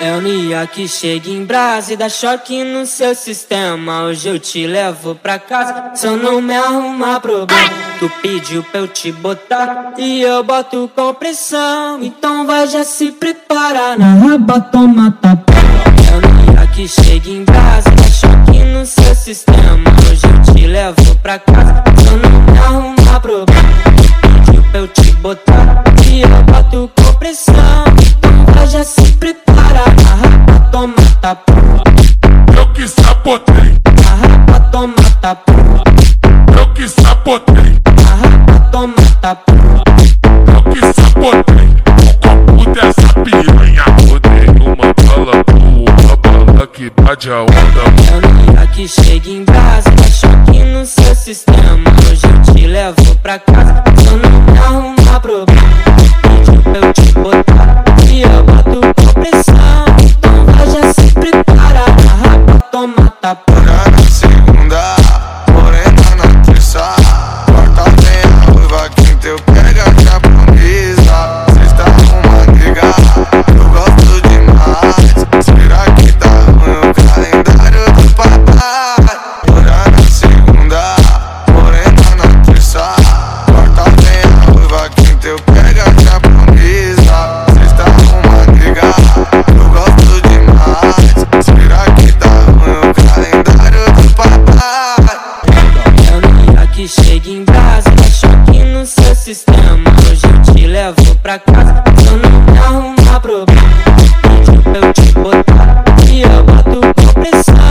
É o Nia que chega em brasa e dá choque no seu sistema. Hoje eu te levo pra casa, se eu não me arrumar problema. Tu pediu pra eu te botar e eu boto com pressão. Então vai já se prepara na raba, toma tapa. É o Nia que chega em brasa e dá choque no seu sistema. Hoje eu te levo pra casa, se eu não me arrumar problema. Tu pediu pra eu te botar tapa. Eu que sabotei, Na raba, toma tapa. eu que sabotei, Na raba, toma tapa. eu que sabotei. O copo dessa piranha. Rodei uma bala boa, bala que bate a onda. É que chega em brasa, dá choque no seu sistema. Hoje eu te levo pra casa, eu não me arrumar problema. Toma sistema. Hoje eu te levo pra casa. Se eu não me arrumar problema. Pediu pra eu te botar. E eu boto com pressão.